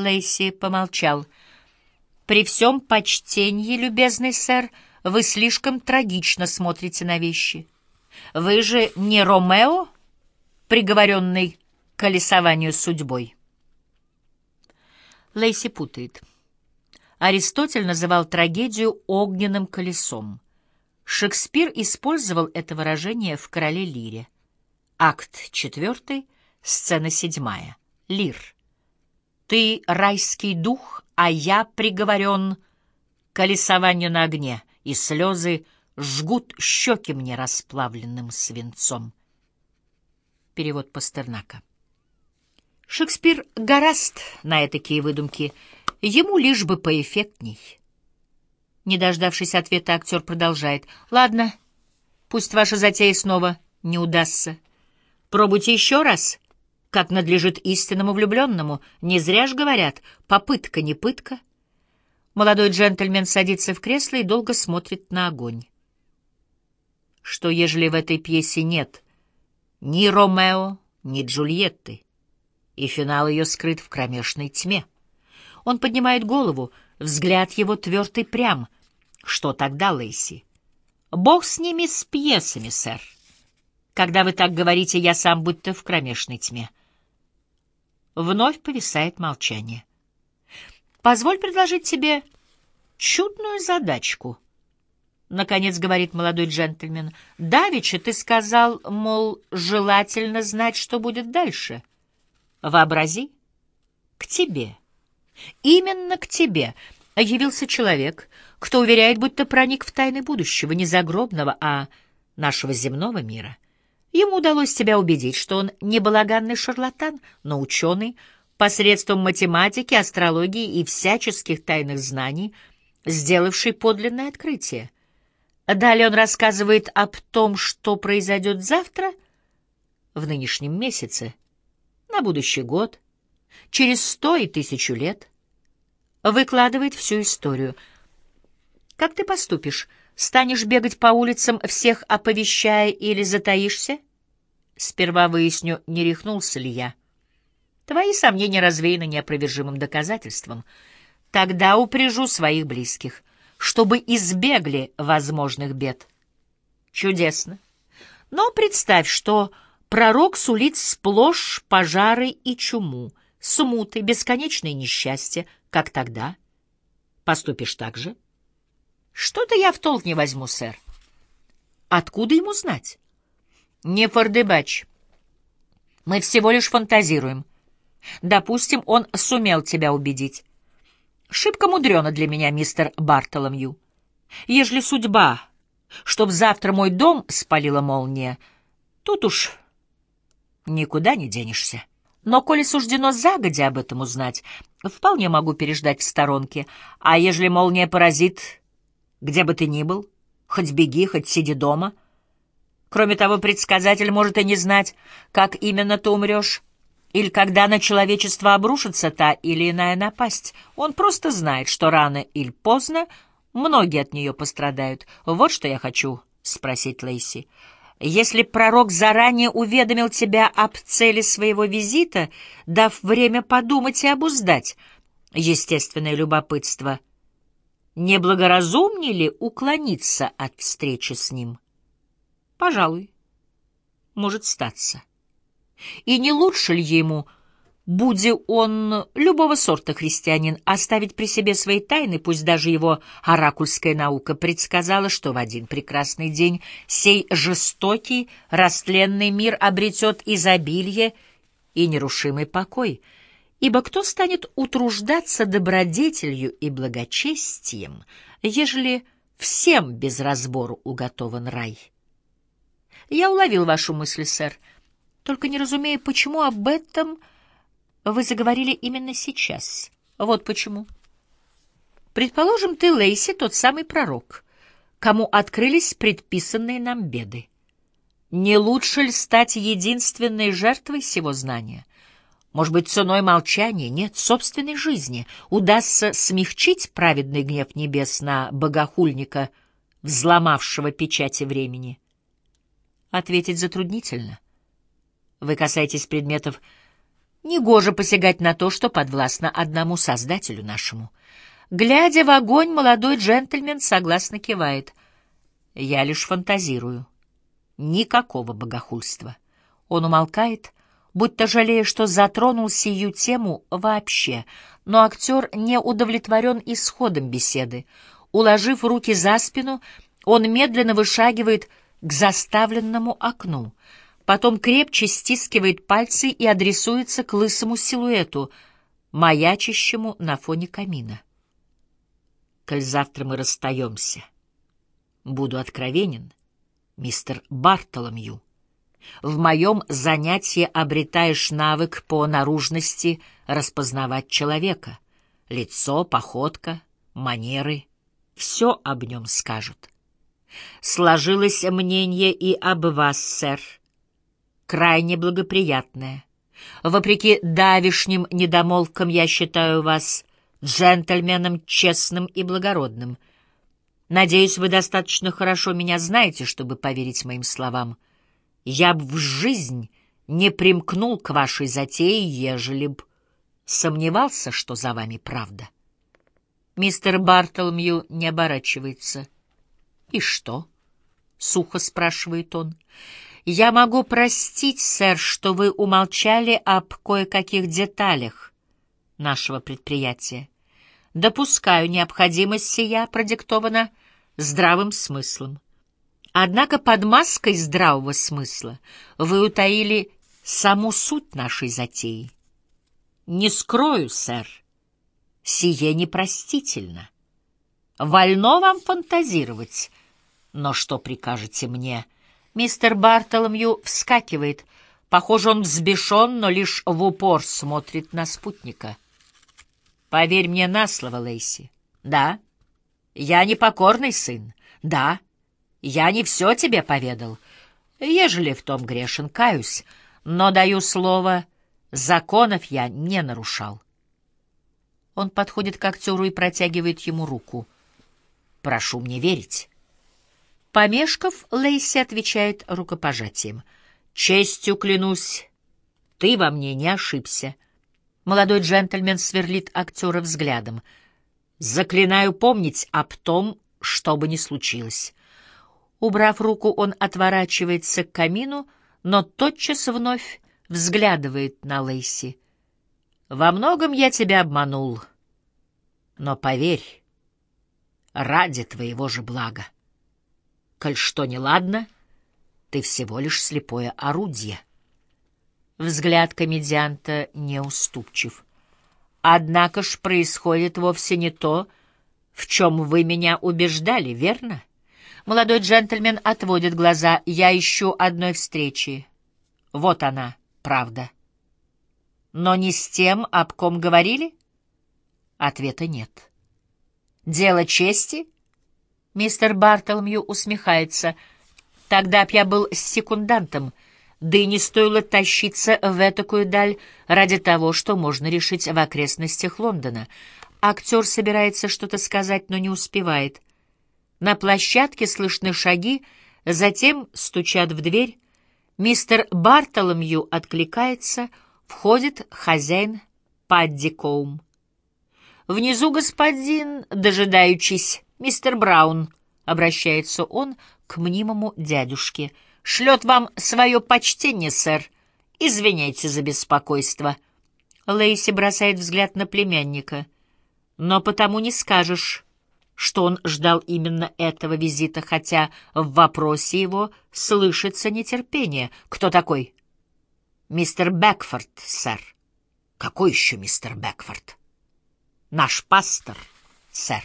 Лейси помолчал. «При всем почтении, любезный сэр, вы слишком трагично смотрите на вещи. Вы же не Ромео, приговоренный к колесованию судьбой?» Лейси путает. Аристотель называл трагедию огненным колесом. Шекспир использовал это выражение в «Короле Лире». Акт четвертый, сцена седьмая. Лир. Ты райский дух, а я приговорен к колесованию на огне, и слезы жгут щеки мне расплавленным свинцом. Перевод Пастернака. Шекспир гораст на такие выдумки, ему лишь бы поэффектней. Не дождавшись ответа, актер продолжает. «Ладно, пусть ваша затея снова не удастся. Пробуйте еще раз, как надлежит истинному влюбленному. Не зря ж говорят, попытка не пытка. Молодой джентльмен садится в кресло и долго смотрит на огонь. Что, ежели в этой пьесе нет ни Ромео, ни Джульетты, и финал ее скрыт в кромешной тьме? Он поднимает голову, взгляд его твердый прям. Что тогда, Лейси? Бог с ними, с пьесами, сэр. Когда вы так говорите, я сам будто в кромешной тьме. Вновь повисает молчание. Позволь предложить тебе чудную задачку. Наконец говорит молодой джентльмен. Давича ты сказал, мол, желательно знать, что будет дальше. Вообрази, к тебе, именно к тебе явился человек, кто уверяет, будто проник в тайны будущего, не загробного, а нашего земного мира. Ему удалось тебя убедить, что он не балаганный шарлатан, но ученый, посредством математики, астрологии и всяческих тайных знаний, сделавший подлинное открытие. Далее он рассказывает об том, что произойдет завтра, в нынешнем месяце, на будущий год, через сто и тысячу лет. Выкладывает всю историю. Как ты поступишь? Станешь бегать по улицам, всех оповещая, или затаишься? Сперва выясню, не рехнулся ли я. Твои сомнения развеяны неопровержимым доказательством. Тогда упряжу своих близких, чтобы избегли возможных бед. Чудесно. Но представь, что пророк сулит сплошь пожары и чуму, смуты, бесконечные несчастья, как тогда. Поступишь так же? — что-то я в толк не возьму, сэр. Откуда ему знать? Не фордебач. Мы всего лишь фантазируем. Допустим, он сумел тебя убедить. Шибко мудрено для меня, мистер Бартоломью. Ежели судьба, чтоб завтра мой дом спалила молния, тут уж никуда не денешься. Но коли суждено загодя об этом узнать, вполне могу переждать в сторонке, а ежели молния поразит где бы ты ни был, хоть беги, хоть сиди дома. Кроме того, предсказатель может и не знать, как именно ты умрешь, или когда на человечество обрушится та или иная напасть. Он просто знает, что рано или поздно многие от нее пострадают. Вот что я хочу спросить Лейси. Если пророк заранее уведомил тебя об цели своего визита, дав время подумать и обуздать естественное любопытство — не благоразумнее ли уклониться от встречи с ним? Пожалуй, может статься. И не лучше ли ему, будь он любого сорта христианин, оставить при себе свои тайны, пусть даже его оракульская наука предсказала, что в один прекрасный день сей жестокий, растленный мир обретет изобилие и нерушимый покой — Ибо кто станет утруждаться добродетелью и благочестием, ежели всем без разбору уготован рай? Я уловил вашу мысль, сэр, только не разумея, почему об этом вы заговорили именно сейчас. Вот почему. Предположим, ты, Лейси, тот самый пророк, кому открылись предписанные нам беды. Не лучше ли стать единственной жертвой всего знания? Может быть, ценой молчания, нет, собственной жизни, удастся смягчить праведный гнев небес на богохульника, взломавшего печати времени? Ответить затруднительно. Вы касаетесь предметов Негоже посягать на то, что подвластно одному Создателю нашему. Глядя в огонь, молодой джентльмен согласно кивает. Я лишь фантазирую. Никакого богохульства. Он умолкает, будто жалея, что затронул сию тему вообще, но актер не удовлетворен исходом беседы. Уложив руки за спину, он медленно вышагивает к заставленному окну, потом крепче стискивает пальцы и адресуется к лысому силуэту, маячащему на фоне камина. «Коль завтра мы расстаемся, буду откровенен, мистер Бартоломью». В моем занятии обретаешь навык по наружности распознавать человека. Лицо, походка, манеры — все об нем скажут. Сложилось мнение и об вас, сэр. Крайне благоприятное. Вопреки давишним недомолвкам я считаю вас джентльменом честным и благородным. Надеюсь, вы достаточно хорошо меня знаете, чтобы поверить моим словам — я б в жизнь не примкнул к вашей затее, ежели б сомневался, что за вами правда. Мистер Бартолмью не оборачивается. — И что? — сухо спрашивает он. — Я могу простить, сэр, что вы умолчали об кое-каких деталях нашего предприятия. Допускаю, необходимость сия продиктована здравым смыслом. Однако под маской здравого смысла вы утаили саму суть нашей затеи. Не скрою, сэр, сие непростительно. Вольно вам фантазировать, но что прикажете мне? Мистер Бартоломью вскакивает. Похоже, он взбешен, но лишь в упор смотрит на спутника. Поверь мне на слово, Лейси. Да, я непокорный сын. Да, я не все тебе поведал. Ежели в том грешен, каюсь, но даю слово, законов я не нарушал. Он подходит к актеру и протягивает ему руку. «Прошу мне верить». Помешков, Лейси отвечает рукопожатием. «Честью клянусь, ты во мне не ошибся». Молодой джентльмен сверлит актера взглядом. «Заклинаю помнить об том, что бы ни случилось». Убрав руку, он отворачивается к камину, но тотчас вновь взглядывает на Лейси. «Во многом я тебя обманул, но поверь, ради твоего же блага. Коль что неладно, ты всего лишь слепое орудие». Взгляд комедианта неуступчив. «Однако ж происходит вовсе не то, в чем вы меня убеждали, верно?» Молодой джентльмен отводит глаза. Я ищу одной встречи. Вот она, правда. Но не с тем, об ком говорили? Ответа нет. Дело чести? Мистер Бартолмью усмехается. Тогда б я был секундантом, да и не стоило тащиться в этакую даль ради того, что можно решить в окрестностях Лондона. Актер собирается что-то сказать, но не успевает — на площадке слышны шаги, затем стучат в дверь. Мистер Бартоломью откликается, входит хозяин Падди Коум. «Внизу господин, дожидаючись, мистер Браун», — обращается он к мнимому дядюшке, — «шлет вам свое почтение, сэр. Извиняйте за беспокойство». Лейси бросает взгляд на племянника. «Но потому не скажешь» что он ждал именно этого визита, хотя в вопросе его слышится нетерпение. «Кто такой?» «Мистер Бэкфорд, сэр». «Какой еще мистер Бэкфорд?» «Наш пастор, сэр».